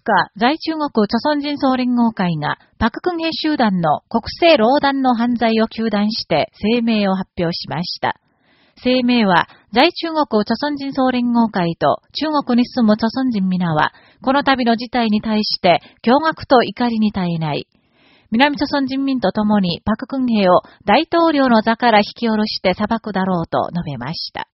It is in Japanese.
日、在中国朝鮮人総連合会が、パククンヘ集団の国政労団の犯罪を求断して声明を発表しました。声明は、在中国朝鮮人総連合会と中国に住む朝鮮人皆は、この度の事態に対して驚愕と怒りに耐えない。南朝鮮人民と共にパククンヘを大統領の座から引き下ろして裁くだろうと述べました。